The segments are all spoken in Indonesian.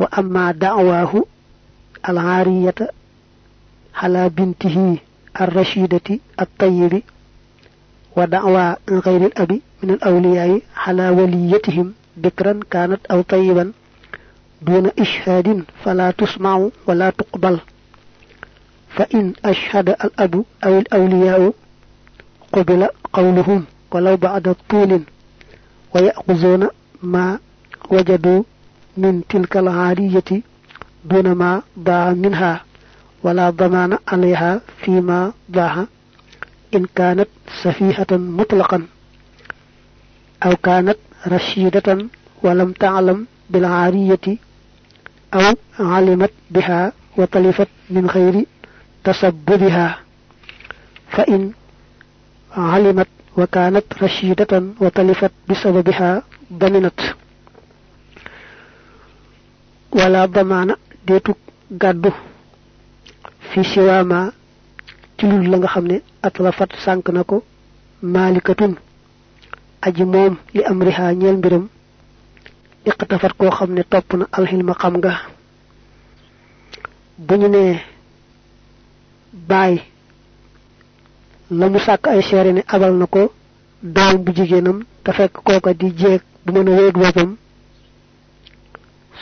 وأما دعواه العارية على بنته الرشيدة الطيب ودعوى غير الأب من الأولياء على وليتهم بكرا كانت أو طيبا دون إشهاد فلا تسمع ولا تقبل. فإن أشهد الأب أو الأولياء قبل قولهم ولو بعد طول ويأخذون ما وجدوا من تلك العارية دون ما ضاع منها ولا ضمان عليها فيما ضاع إن كانت سفيهة مطلقا أو كانت رشيدة ولم تعلم بالعارية أو علمت بها وتلفت من غير تسببها فإن علمت وكانت رشيدة وتلفت بسببها ضمنت. wala damaana deetuk gàddu fi siwaama ci lul la nga xam ne atlafat sànk na ko maalikatun aji moom li am rihaa ñeel mbiram iqtafat koo xam ne topp na alxilma xam nga. Bu ñu nee baay la ay ne abal bu fekk di bu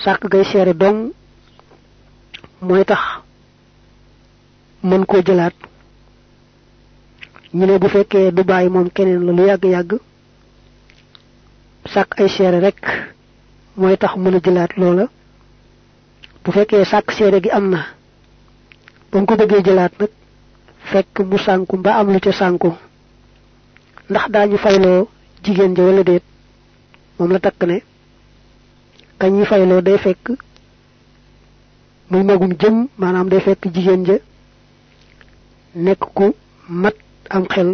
sàkk gay seere dong mooy tax mën koo jëlaat. Ñu ne bu fekkee du bàyyi moom keneen la lu yàgg-yàgg sàkk ay seere rek mooy tax mën a jëlaat loola. Bu fekkee sàkk seere gi am na ba ko bëggee jëlaat nag fekk mu sànku mba am lu ca sànku. Ndax daañu fayloo jigéen ja wala déet? Moom la takk ne kañ ñi fayloo day fekk muy magum jëm maanaam day fekk jigéen ja nekk ku mat am xel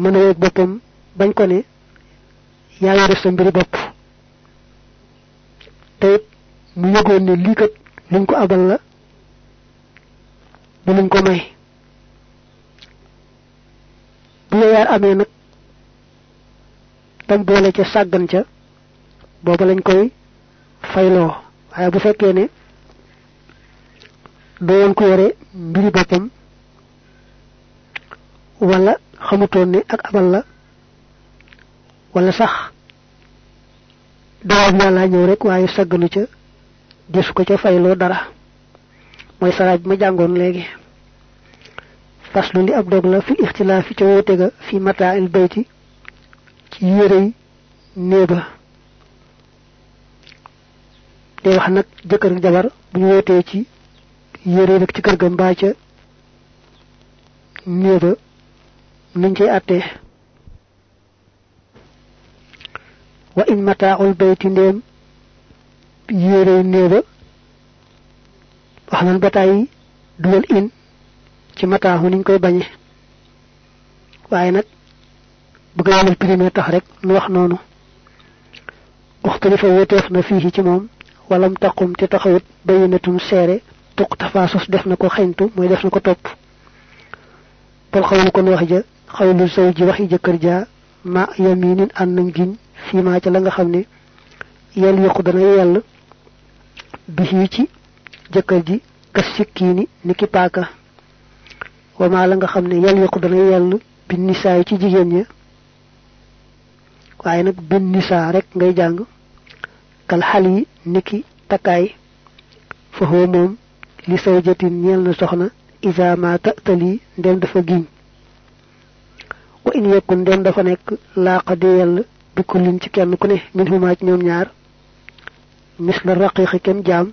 mën a yëg boppam bañ ko ne yaa def sa mbiri bopp. Te mu yëgoon ne lii kat luñ ko abal la du ko may. Bu la yaar amee nag tam boole ca sàggan ca lañ koy fayloo. Waaye bu fekkee ne doon ko yore mbiri wala xamutoon ne ak abal la wala sax doom yàlla ñëw rek waaye sagganu ca desu ko ca dara. Mooy saraaj ma jàngoon léegi. Faslu li ab dog fi ixtilaafi ga fi mataa il bayti ci yérey day wax nag jëkkër ak jabar bu ñu wóotee ci yére rek ci kër ga mbaa ca néeba nuñ cay àttee. Wa in mataaul bayti ndéem yére néeba wax nan ba tàyyi dugal in ci mataahu niñ koy bañe waaye nag bëgg yamal primé tax rek nu wax noonu. Uxtalifa woteef na fii ci moom walam taqum te taxawut bayinatum seere tuq tafaasus def na ko xeñtu mooy def na ko topp. Bal xawlu kon wax ja xawlu saw ji waxi jëkkër ja ma yaminin an nañ giñ fii maa ca la nga xam ne yel yokku yell bi ci ji gas sikkiini ni ki paaka. Wa maa la nga xam ne yel yokku dana yell bi nisaay ci jigéen ña. Waaye nag bin nisaa rek ngay jàng kal xal yi niki takkaay foofu moom li saw jatin ñeel na soxna isa ma tali ndem dafa giñ wa in yekkun ndem dafa nekk laaqa di yell bi kullin ci kenn ku ne min huma ci ñoom ñaar mis la raqiqi kem jaam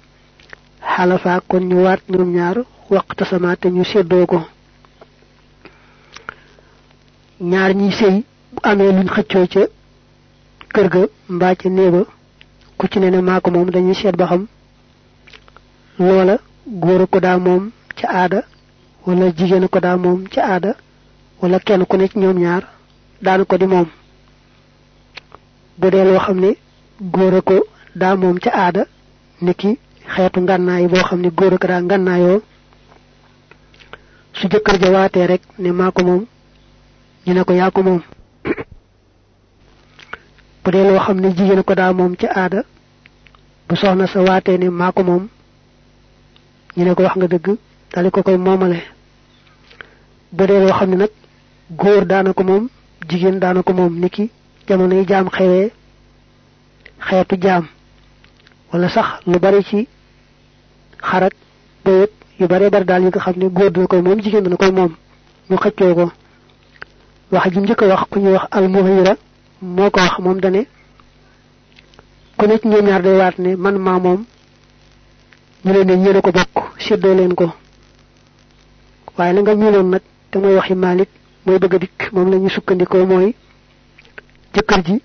xalafa kon ñu waat ñoom ñaar waqta sama te ñu séddoo ko ñaar ñi sëy bu amee luñ xëccoo ca kër ga mbaa ca néeba ku ci ne ne maa ko moom dañuy seet ba xam loola góor ko daa moom ca aada wala jigéen ko daa moom ca aada wala kenn ku ne ci ñoom ñaar daanu ko di moom. Bu dee loo xam ne góor ko daa moom ca aada niki xeetu ngànnaay boo xam ne góor ko daa ngànnaayoo su jëkkër ja rek ne maa ko moom ñu ne ko yaa ko moom. Bu dee loo xam ne jigéen ko daa moom ca aada bu soxna sa waatee ne maa ko moom ñu ne ko wax nga dëgg dali ko koy moomale bu dee loo xam ne góor daana ko moom jigéen daana ko moom niki jamono yi jaam xewee xeetu jaam wala sax lu bari ci xarak bayet yu bare bari daal yi nga xam ne góor dana koy moom jigéen dana koy moom ñu xëccoo ko wax ji njëkk wax ku ñuy wax al muhira moo wax moom dane ku nekk ñoom ñaar day waat ne man maa moom. ñu leen ne ñeene ko bokk séddoo leen ko. waaye la nga miinoon nag te mooy waxi malik mooy bëgg a dikk moom la ñu sukkandikoo mooy jëkkër ji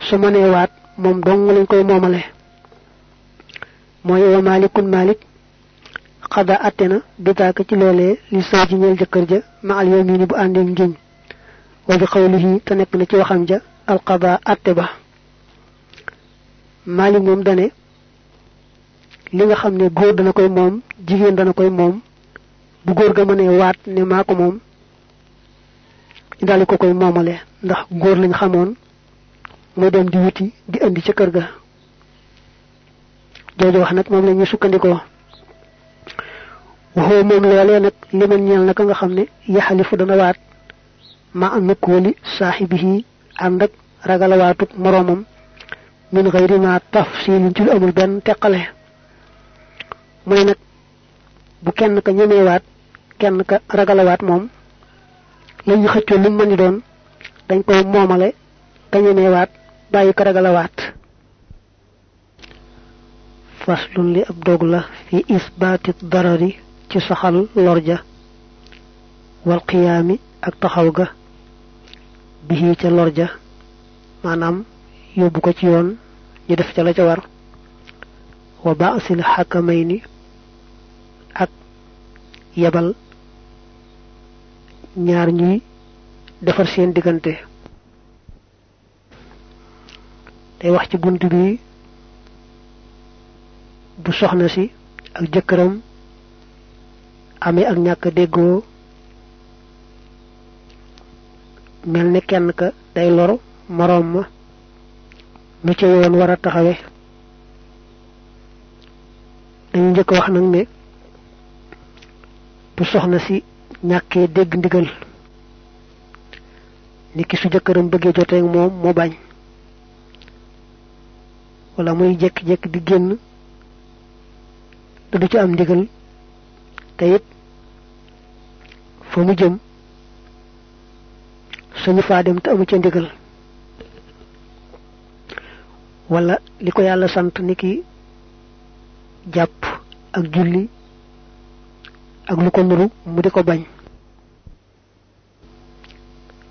su mënee waat moom dong lañ koy moomale. mooy wa malikun malik xada atte na bitaaka ci loolee li soo ji ñeel jëkkër ja ma al yamini bu àndeeg ngiñ wa bi xawlihi te nekk na ci waxam ja alqada atte ba malik moom dane li nga xam ne góor dana koy moom jigéen dana koy moom bu góor ga mënee waat ne maa ko moom ñu daldi ko koy moomale. Ndax góor lañ xamoon muy dem di wuti di indi ca kër ga. Jooju wax nag moom la ñuy sukkandikoo. Waxoo moom loolee nag li man ñeel na ka nga yaxalifu dana waat. Ma am nukkooli saaxibihi ànd ak ragalawaatug moroomam min xëyri ma tafsilin ci lu amul benn teqale. Mu ne nag bu kenn ka ñemewaat kenn ka ragalawaat moom la ñu xëccoo lu mën ni doon dañ koy moomale ka ñemewaat bàyyi ko ragalawaat. Faslun li ab dog la fi isbaati darari ci saxal lorja wal qiyaami ak taxaw ga bihi ca lorja maanaam yóbbu ko ci yoon ñu def ca la ca war. Wa xakamayni ak yebal ñaar ñuy defar seen diggante. Day wax ci bunt bi bu soxna si ak jëkkëram amee ak ñàkk déggoo mel kenn ka day lor moroom ma nu ca yoon war a taxawe dañu njëkk wax nag ne bu soxna si ñàkkee dégg ndigal ni ki su jëkkëram bëggee joteeg moom mu bañ. Wala muy jekki-jekki di génn te du ci am ndigal te it fa mu jëm suñu faa dem te amu ca ndigal wala li ko yàlla sant ni ki jàpp ak julli ak lu ko nuru mu di ko bañ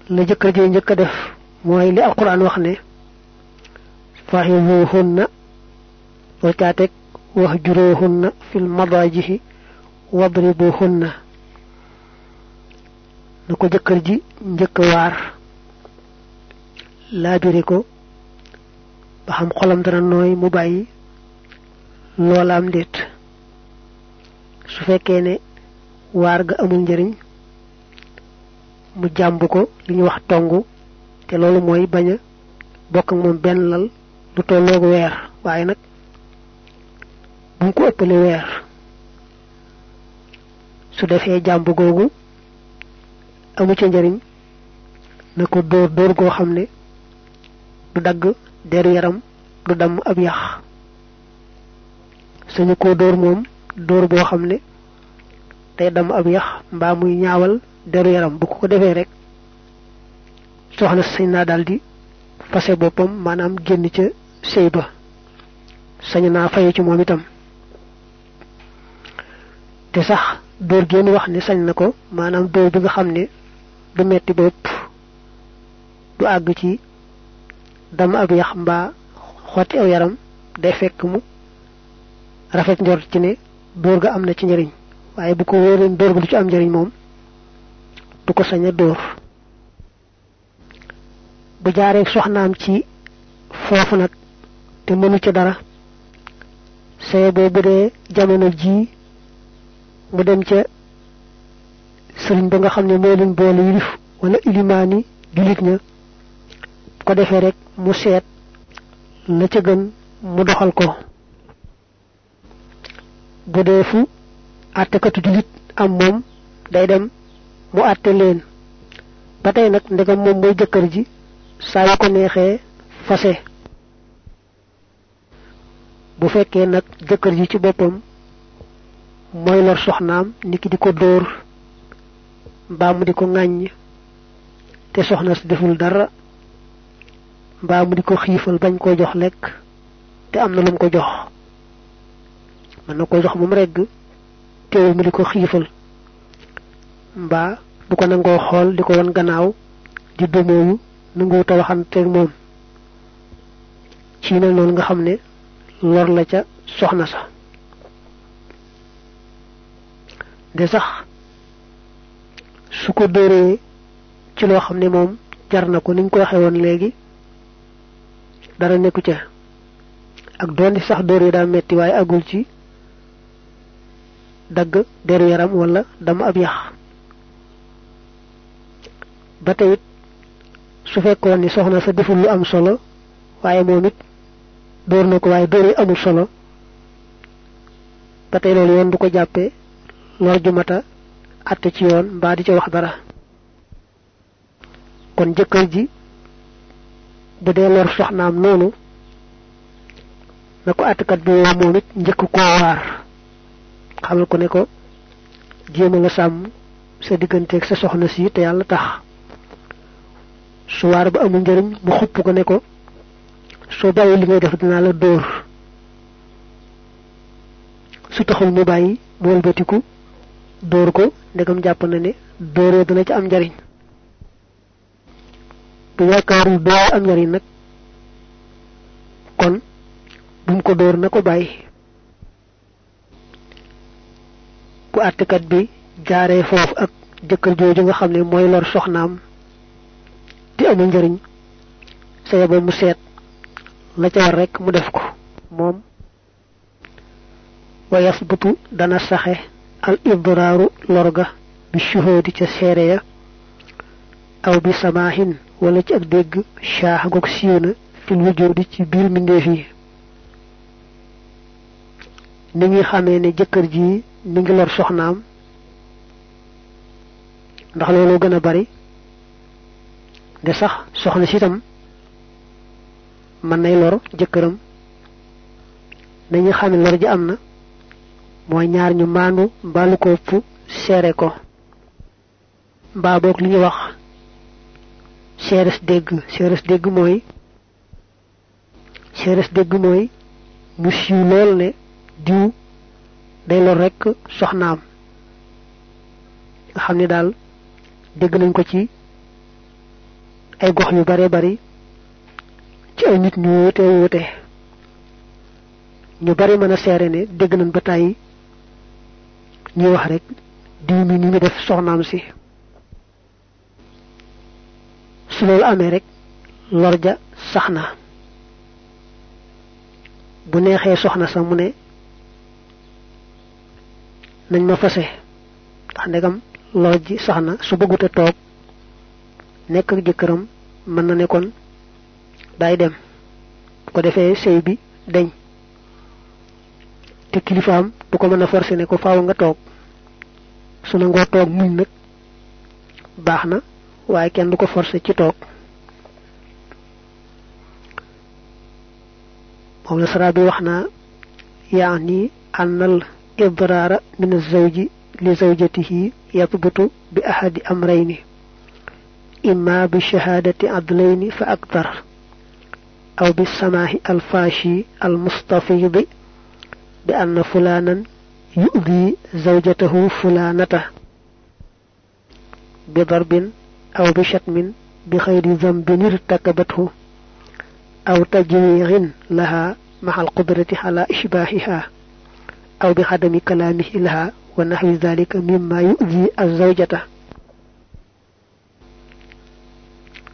la jëkkër ji njëkk def mooy li alquran wax ne faxizuhunna boo caa teg wax fil madajihi wadribuhunna na ko jëkkër ji njëkk waar laabire ko ba xam xolam dana nooy mu bàyyi loolaam ndéet su fekkee ne waar ga amul njëriñ mu jàmb ko li ñu wax tongu te loolu mooy bañ a bokk ak moom benn lal lu tolloogu weer. Waaye nag bu mu ko ëppale weer su defee jàmb googu amu ca njëriñ na ko dóor dóor goo xam ne du dagg deru yaram du damm ab yax. Suñu ko dóor moom dóor boo xam ne day damm ab yax mbaa muy ñaawal deru yaram. Bu ko defee rek soxna sañ naa daldi fase boppam maanaam génn ca sëy ba. Sañ naa faye ci moom itam. Te sax dóor génn wax ne sañ na ko maanaam dóor bi nga xam ne du metti bopp du àgg ci dam ab yax mbaa xotti aw yaram day fekk mu rafet njort ci ne dóor ga am na ci njëriñ waaye bu ko wóoreen dóor ga ci am njëriñ moom du ko sañ a dóor. Bu jaaree soxnaam ci foofu nag te mënu ci dara saye boo bu jamono ji mu dem ca sëriñ ba nga xam ne moo leen boole wala ña. bu ko defee rek mu seet la ca gën mu doxal ko. bu dee fu àttekatu julit am moom day dem mu àtte leen. ba tey nag ndegam ji yu ko neexee fase. bu fekkee nag jëkkër ji ci boppam mooy lor soxnaam niki di ko dóor mbaa mu di ko ŋàññ te soxna si deful dara mbaa mu di ko bañ koo jox lekk te am na lu mu ko jox. Mën na ko jox moom regg teewul mu di ko mbaa du ko nangoo xool di ko gannaaw di dumooyu nanguwut a waxanteeg moom. Ci mel noonu nga xam ne lor la ca soxna sa. De sax su ko ci loo xam ne moom jar na ko ko waxee woon léegi dara nekku ca. Ak doon sax dóor yi metti waaye agul ci dagg deru yaram wala dama ab yax. Ba tey su fekkoon ni soxna sa deful lu am solo waaye moom it dóor na ko waaye dóor yi amul solo ba tey loolu yoon du ko lor ju mata àtte ci yoon mbaa di ca wax dara. Kon jëkkër ji bu dee lor soxnaam noonu na ko àttekat bi woo moom it njëkk koo waar. Xamal ko ne ko jéema nga sàmm sa digganteeg sa soxna si te yàlla tax. Su waar ba amul njëriñ mu xupp ko ne ko soo bàyyi li ngay def dinaa la dóor. Su taxul mu bàyyi mu wëlbatiku dóor ko ndegam jàpp na ne dóoree dana ci am njariñ bu yaakaarul dóor am njariñ nag. Kon bu mu ko dóor na ko bàyyi. Bu bi jaaree foofu ak jëkkër jooju nga xam ne mooy lor soxnaam di amul njariñ sa yaba mu seet la ca war rek mu def ko. Moom wa yasbutu dana saxe al idraaru lorga bi shuhudi ca seere ya aw bi samaahin wala ci ak dégg shaax goog siiw na fil wujudi ci biir mbindeef yi. Ni ngi xamee ne jëkkër ji mi ngi lor soxnaam. Ndax looloo gën a bari. De sax soxna si itam mën nay lor jëkkëram. Nañu xam ne lor ji am na. Mooy ñaar ñu maandu mbaalu ko ëpp seere ko. Mbaa li ñuy wax seeres dégg seeres dégg mooy seeres dégg mooy mu siiw lool ne diw day lor rekk soxnaam nga xam ne daal dégg nañ ko ci ay gox yu bare bari ci ay nit ñu wuute wuute ñu bari mën a seere ne dégg nañ ba tàyyi ñuy wax rek diw mi ni ngi def soxnaam si su loolu amee rek lor ja sax na bu neexee soxna sa mu ne nañ ma fase. Ndax ndegam lor ji sax na su bëggut a toog nekk ak jëkkëram mën na ne kon day dem. Ko defee sëy bi te kilifaam du ko mën a forcer ne ko faaw nga toog. Su nangoo toog muñ nag baax na waaye kenn du ko forcer ci toog moom la sara bi wax naa yaani annal idraara min azawji li zawjatihi yatbutu bi ahadi amrayni imma bi shahadati adlayni fa aktar aw bi samaahi alfaashi almustafidi bi anna fulaanan yu'di zawjatahu أو بشتم بغير ذنب ارتكبته أو تجريغ لها مع القدرة على إشباهها أو بخدم كلامه لها ونحو ذلك مما يؤذي الزوجة.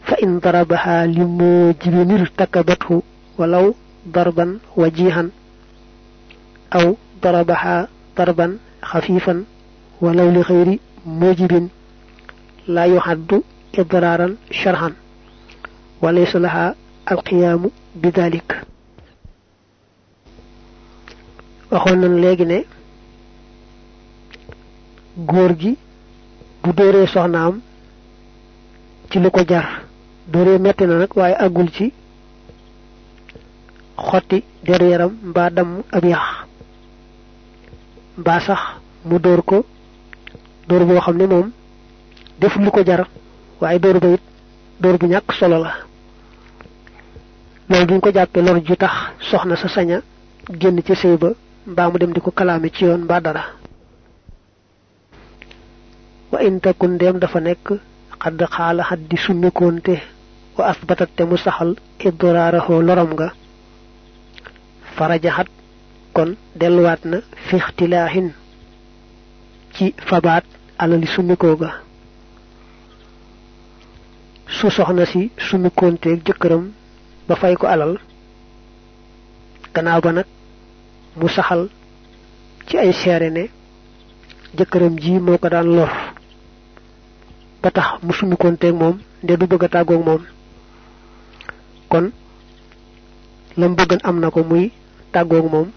فإن ضربها لموجب ارتكبته ولو ضربا وجيها أو ضربها ضربا خفيفا ولو لغير موجب yuxaddu idraaran sharhan walaysa laha alqiyaamu bi dalik waxoon nañ léegi ne góor gi bu dóoree soxnaam ci lu ko jar dóoree metti na nag waaye àggul ci xotti der yaram mbaa damm ab yax mbaa sax mu dóor ko dóor boo xam ne moom def lu ko jar waaye dóor ba it dóor bu ñàkk solo la. Loolu duñ ko jàppee lor ju tax soxna sa saña génn ci sëy ba mbaa mu dem di ko ci yoon mbaa dara. Wa in takun ndéem dafa nekk xadd xaala xat di summikoonte wa asbatat te mu saxal idraaraxoo loram nga. Farajaxat kon delluwaat na fi ixtilaaxin ci fabaat alali summikoo ga su soxna si summikoonteeg jëkkëram ba fay ko alal gannaaw ba nag mu saxal ci ay seere ne ji moo ko daan lor. Ba tax mu summikoonteeg moom nde du bëgg a tàggoog moom. Kon lam bëggan am na ko muy tàggoog moom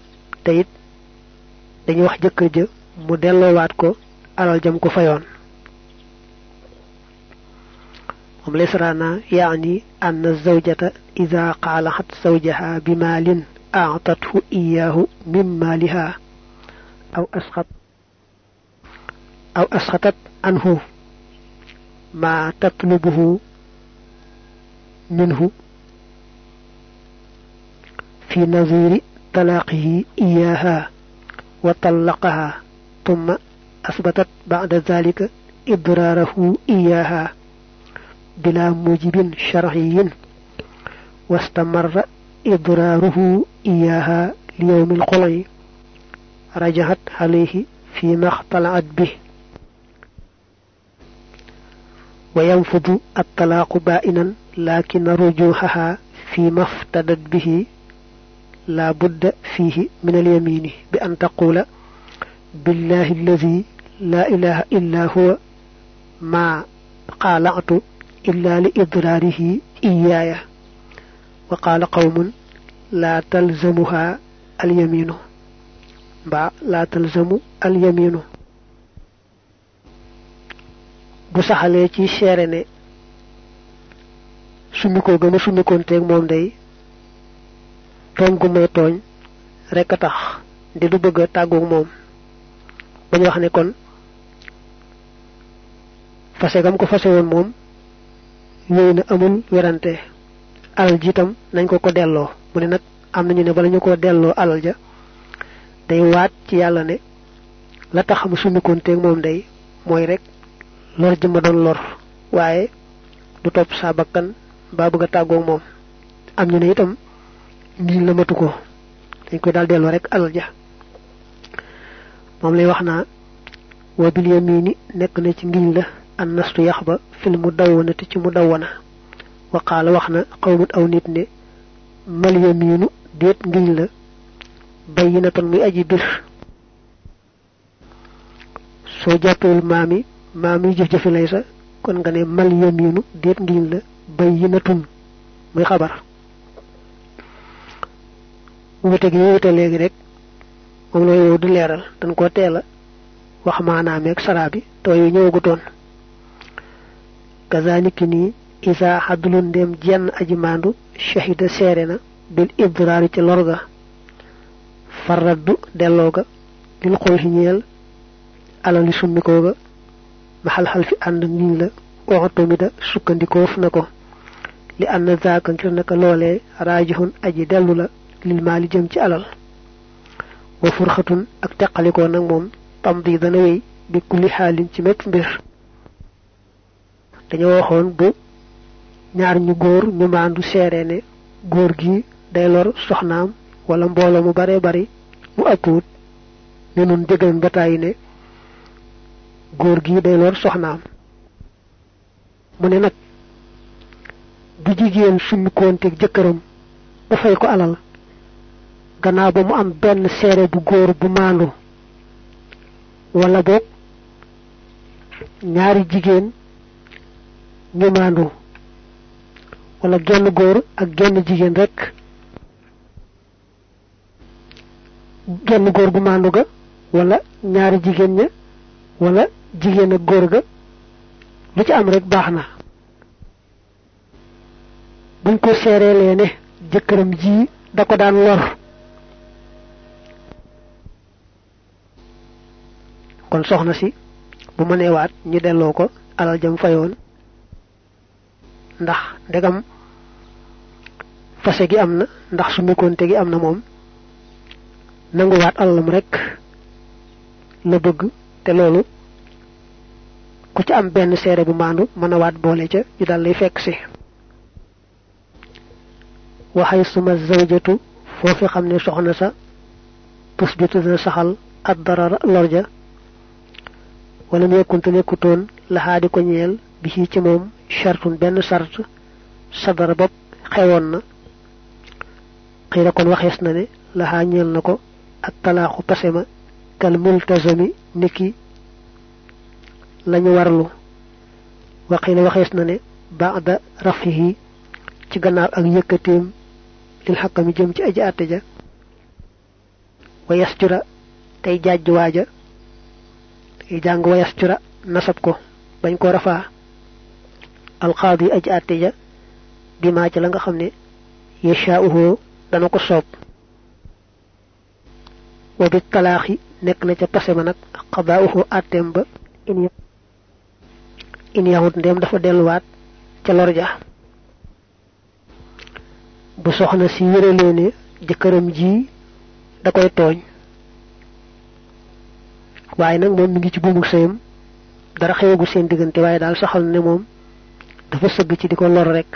te it dañuy wax jëkkër ja mu delloowaat ko alal jam ko fayoon هم ليسرانا يعني أن الزوجة إذا قالحت زوجها بمال أعطته إياه من مالها أو أسخط أو أسخطت عنه ما تطلبه منه في نظير طلاقه إياها وطلقها ثم أثبتت بعد ذلك إضراره إياها. بلا موجب شرعي واستمر إضراره إياها ليوم الخلع رجعت عليه فيما اختلعت به. وينفض الطلاق بائنا لكن رجوحها فيما افتدت به لا بد فيه من اليمين بأن تقول بالله الذي لا إله إلا هو ما قالعت إلا لإضراره إياي وقال قوم لا تلزمها اليمين با لا تلزم اليمين bu saxalee ci seere ne summikoo gën a summikoonteeg moom day tooñ gu may tooñ rekk a tax di du bëgg a tàggoog moom bañ wax ne kon fase gam ko fase woon moom yooyu na amul werante. Alal ji itam nañ ko ko delloo. Mu ne nag am nañu ne bala ñu ko delloo alal ja day waat ci yàlla ne la tax mu summikoonteeg moom day mooy rek lor ji ma doon lor. Waaye du topp saa bakkan baa bëgg a tàggoog moom. Am ñu ne itam ngiñ la matu ko. Dañ koy daal delloo rek alal ja. Moom lay wax naa wa bil yamini nekk na ci ngiñ la an nastu yax ba fil mu dawwanati ci mu dawwana wa qaala wax na xawmut aw nit ne mal yaminu déet ngiñ la bayyinatan muy aji bir soo jàppewul maami maami jëf-jëfi lay sa kon nga ne mal yaminu déet ngiñ la bayyinatun muy xabar wute gi wute léegi rek moom la yow di leeral dañ a wax maanaameeg saraa bi te yu ñëwagutoon kazaniki nii isa xaddulun ndem jenn aji maandu shahida seere na bil idraari ci lorga faraddu delloo ga lil xool ci ñeel alali summikoo ga maxal xal fi ànd ngiñ la oxatomida sukkandikoof na ko li ànd zaaka ngir naka loolee raajixun aji dellu la lil maali jëm ci alal wa furxatun ak teqalikoo nag moom tam di dana wéy bi kulli xaalin ci mépp mbir dañoo waxoon bu ñaar ñu góor ñu maandu seere ne góor gi day lor soxnaam wala mbooloo mu bare bari mu ëppwut ne nun jëgal bataay ne góor gi day lor soxnaam. Mu ne nag bu jigéen summikoonteeg jëkkëram ba fay ko alal gannaaw ba mu am benn seere bu góor bu maandu wala boog ñaari jigéen ñu maandu wala genn góor ak genn jigéen rekk genn góor gu maandu ga wala ñaari jigéen ña wala jigéen ak góor ga lu ci am rek baax na. Buñ ko seereelee ne jëkkëram ji da ko daan lor. Kon soxna si bu mënee waat ñu delloo ko alal jam fayoon ndax ndegam fase gi am na ndax su mikonte gi am na moom nanguwaat alalam rek la bëgg te loolu ku ci am benn seere bu maandu mën a waat boole ca ñu dal lay fekk si. Waxay suma zawjatu foofi xam ne soxna sa saxal ad darara lorja wala mu yekkunte nekkutoon laxaa ko ñeel bi ci moom chartun benn sart sadara bopp xewoon na xëy kon waxees na ne laxaa ñeel na ko ak talaaxu pasema kal multazami niki lañu warlu waxi la waxees na ne baada rafihi ci gannaaw ak yëkkateem lil xakkami jëm ci aji àtte ja wa yasjura tey jàjj waaja tey jàng wa yasjura nasab ko bañ ko rafaa alxaadi aji àtte ja bimaa ci la nga xam ne yashaa'uhu dana ko soob. wa bi talaaxi nekk na ca pase ma nag xabaa'uhu àtteem ba in in yahut ndem dafa delluwaat ca lor ja. bu soxna si wéralee ji da koy mi ngi ci dara seen dafa sëgg ci di ko lor rek.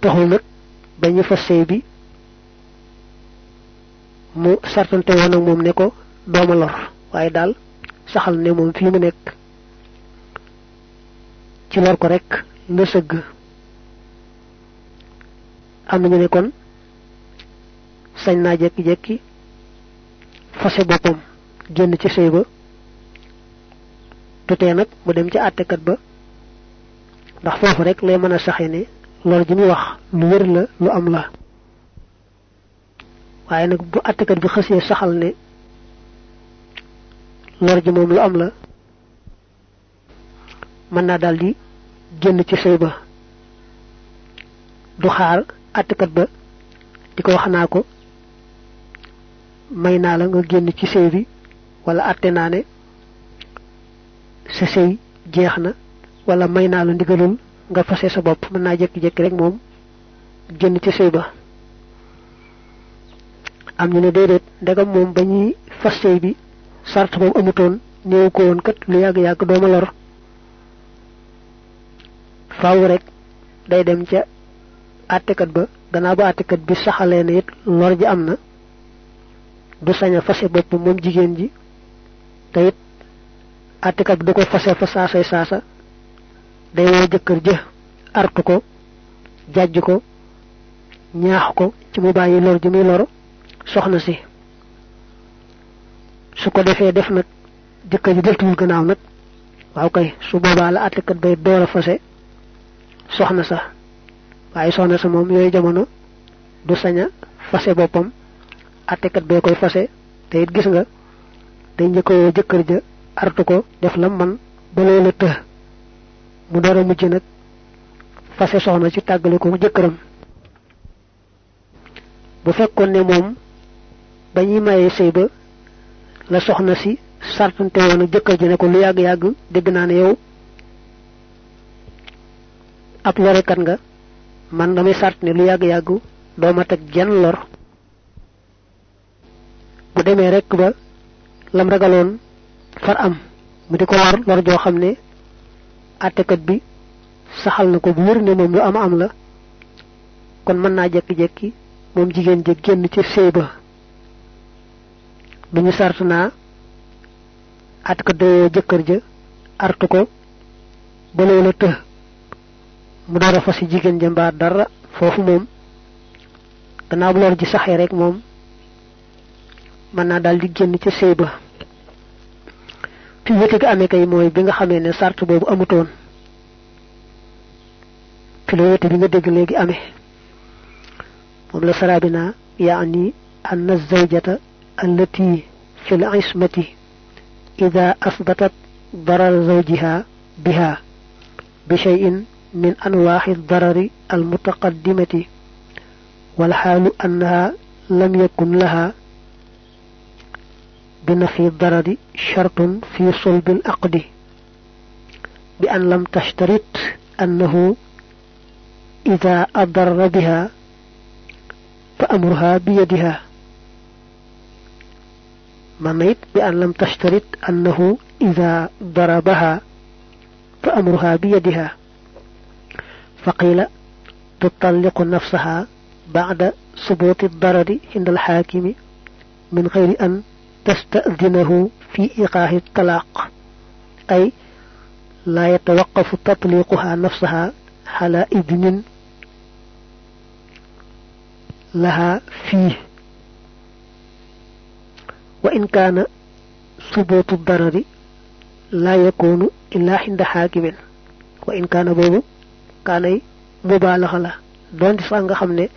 Taxul nag ba ñu fa sëy bi mu sartante woon ak moom ne ko dooma lor waaye daal saxal ne moom fii mu nekk ci lor ko rek la sëgg. Am nañu ne kon sañ naa jekki-jekki fase boppam génn ci sëy ba tutee nag mu dem ci àttekat ba ndax foofu rek lay mën a saxe ne lor ji muy wax lu wér la lu am la. Waaye nag bu àttekat bi saxal ne lor ji moom lu am la mën naa daldi génn ci sëy ba. Du xaar àttekat ba di ko wax naa ko may naa la nga génn ci sëy bi wala àtte naa ne sa sëy jeex na wala may naa la ndigalul nga fase sa bopp mën naa jékki-jékki rek moom génn ci sëy ba. Am ñu ne déedéet ndegam moom ba ñuy bi sart boobu amutoon néew ko woon kat lu yàgg-yàgg dooma lor. Faaw rek day dem ca àttekat ba gannaaw ba àttekat bi saxalee ne it lor ji am na du sañ a fase bopp moom jigéen ji te it àttekat bi ko fase fa saasay saasa day woo jëkkër jë artu ko jàjj ko ñaax ko ci mu lor ji lor soxna si. Su ko defee def nag jëkkër ji deltuwul gannaaw nag. Waaw kay su boobaa la bay fase soxna sa. Waaye soxna sa moom yooyu jamono du sañ a fase boppam. Àttekat bee koy fase te it gis nga day artu ko def la man ba loola të mu door a mujj nag fase soxna ci tàggale ko jëkkëram. Bu fekkoon ne moom ba ñuy mayee sëy ba la soxna si sartante woon ak jëkkër ji ne ko lu yàgg-yàgg dégg naa ne yow ab lorekat nga man damay sart ne lu yàgg-yàgg dooma teg jenn lor. Bu demee rek ba lam ragaloon far am. Mu di ko lor lor joo xam bi saxal na ko bu wér ne lu am am la. Kon mën naa jekki-jekki moom jigéen ji génn ci sëy ba. Duñu sart naa doo jëkkër ja artu ko ba loola të. Mu door a fas ci jigéen ja mbaa dara foofu moom. Gannaaw bu lor ji saxee rek moom mën naa daal di génn ca sëy fi wëtik amé kay moy bi nga xamé né sart bobu amutoon fi la wëti bi nga dégg légui amé mom la sarabina yaani an zawjata allati fi al-ismati idha asbatat darar zawjiha biha بشيء من أنواع الضرر المتقدمة والحال أنها لم يكن لها بنفي الضرر شرط في صلب العقد بأن لم تشترط أنه إذا أضر بها فأمرها بيدها. منيت بأن لم تشترط أنه إذا ضربها فأمرها بيدها. فقيل تطلق نفسها بعد ثبوت الضرر عند الحاكم من غير أن تستأذنه في إيقاع الطلاق. أي لا يتوقف تطليقها نفسها على إذن لها فيه. وإن كان ثبوت الضرر لا يكون إلا عند حاكم. وإن كان بوبو كان مبالغة لا دون دي سانغا خامني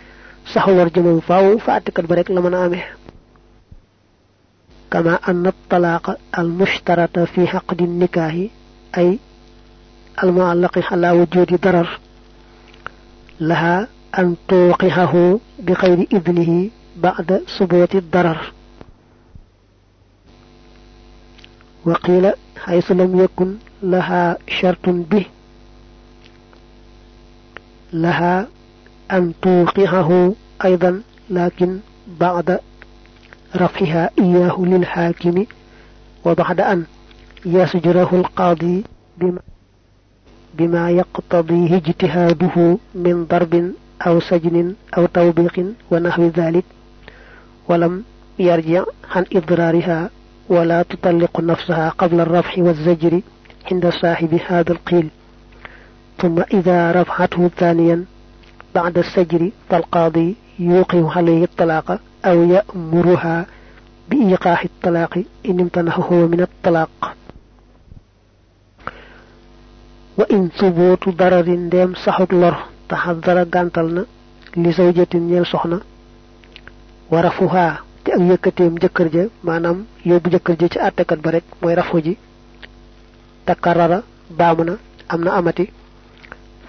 saxu war jëmam faaw fa attikat ba كما أن الطلاق المشترط في عقد النكاح أي المعلق على وجود ضرر لها أن توقعه بغير إذنه بعد ثبوت الضرر. وقيل حيث لم يكن لها شرط به لها أن توقعه أيضا لكن بعد رفعها إياه للحاكم وبعد أن يسجره القاضي بما, بما يقتضيه اجتهاده من ضرب أو سجن أو توبيق ونحو ذلك ولم يرجع عن إضرارها ولا تطلق نفسها قبل الرفع والزجر عند صاحب هذا القيل. ثم إذا رفعته ثانيا بعد السجر فالقاضي يوقع عليه الطلاق أو يأمرها بإيقاع الطلاق إن امتنعه من الطلاق وإن ثبوت ضرر ديم صحك لور تحذر غانتلنا لزوجة ñeel soxna warafuha te ak yëkkateem jëkkër ja maanaam yóbbu jëkkër ja ci àttekat ba rek mooy rafu ji takarara baamu na am na amati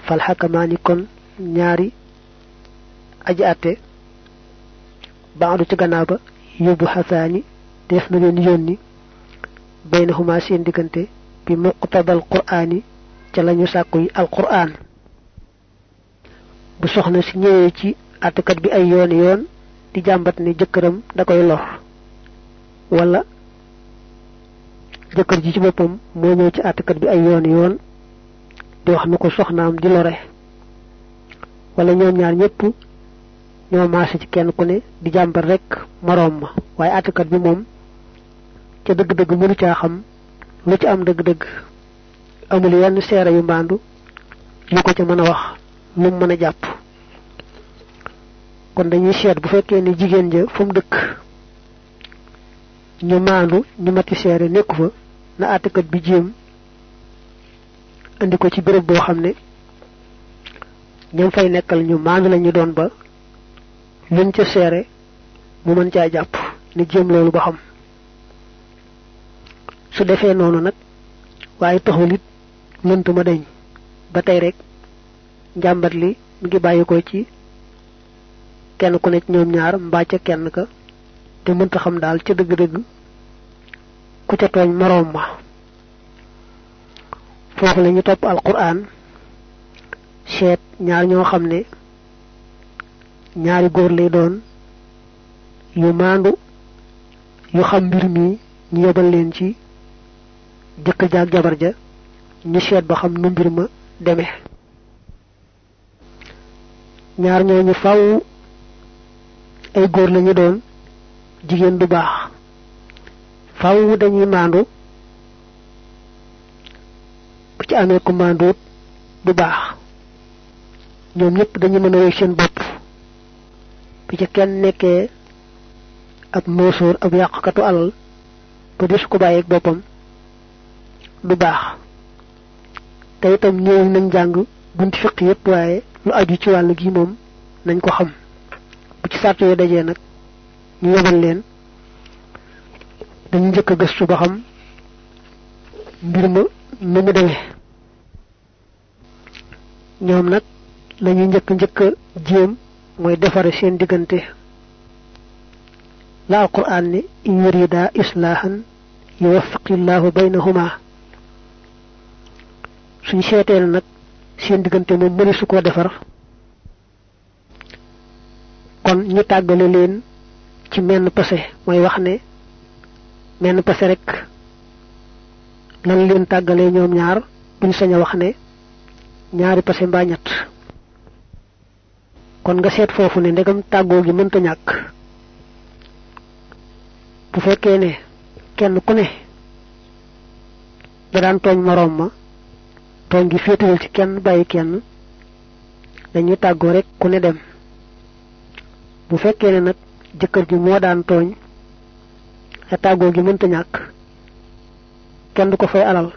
fal xakamaani kon ñaari aji àtte baadu ci gannaaw ba yóbbu xasaani def na leen yónni baynahuma seen diggante bi muqtadal qur'aani ca lañu sàkku yi alqur'aan bu soxna si ñëwee ci àttekat bi ay yoon yoon di jàmbat ne jëkkëram da koy lor wala jëkkër ji ci boppam moo ñëw ci àttekat bi ay yoon yoon di wax na ko soxnaam di lore wala ñoom ñaar ñëpp ñoo maase ci kenn ku ne di jàmbat rek moroom ma. Waaye àttekat bi moom ca dëgg-dëgg mënu caa xam lu ci am dëgg-dëgg. Amul yenn seere yu mbaandu yu ko ca mën a wax lu mën a jàpp. Kon dañuy seet bu fekkee jigéen ja fa mu dëkk ñu maandu ñu mati seere nekku fa na àttekat bi jéem andi ko ci béréb boo xam ne ñam fay nekkal ñu maandu lañu doon ba luñ ca seere mu mën caa jàpp ne jéem loolu ba xam. Su defee noonu nag waaye taxul it ma dañ ba tey rek njàmbat li mi ngi bàyyi ko ci kenn ku ne ci ñoom ñaar mbaa ca kenn ka te mënta xam daal ca dëgg-dëgg ku ca tooñ moroom ma. Foofu la ñu topp alquran ñaar ñoo ñaari góor lay doon yu maandu yu xam mbir mi ñu yebal leen ci jëkk jaag jabar ja ñu seet ba xam nu mbir ma demee. Ñaar ñooñu faw ay góor lañu doon jigéen du baax. Faw dañuy maandu bu ci amee ku du baax. Ñoom mën a wéy seen bopp bi ca kenn nekkee ab noosóor ab yàqkatu alal ba dis ko bàyyeeg boppam du baax. Te itam ñëw nañ jàng bunti fiq yépp waaye lu aju ci wàll gi moom nañ ko xam. Bu ci sart yi dajee nag ñu yebal leen. Dañu njëkk a gëstu ba xam mbir ma nu mu demee. Ñoom nag lañu njëkk njëkk jéem mooy defare seen diggante. La alquran ni in yurida islahan yuwaffiqillahu baynahuma. Suñ seeteel nag seen diggante moom mëni su ko defar. Kon ñu tàggale leen ci menn passé mooy wax ne menn passé rek lan leen tàggalee ñoom ñaar duñ sañ wax ñaari passé kon nga seet foofu ne ndegam tàggoo gi mënta ñàkk. Bu fekkee ne kenn ku ne da daan tooñ moroom ma tooñ gi féetewul ci kenn bàyyi kenn dañuy tàggoo rek ku ne dem. Bu fekkee ne nag jëkkër ji moo daan tooñ te tàggoo gi mënta ñàkk kenn du ko fay alal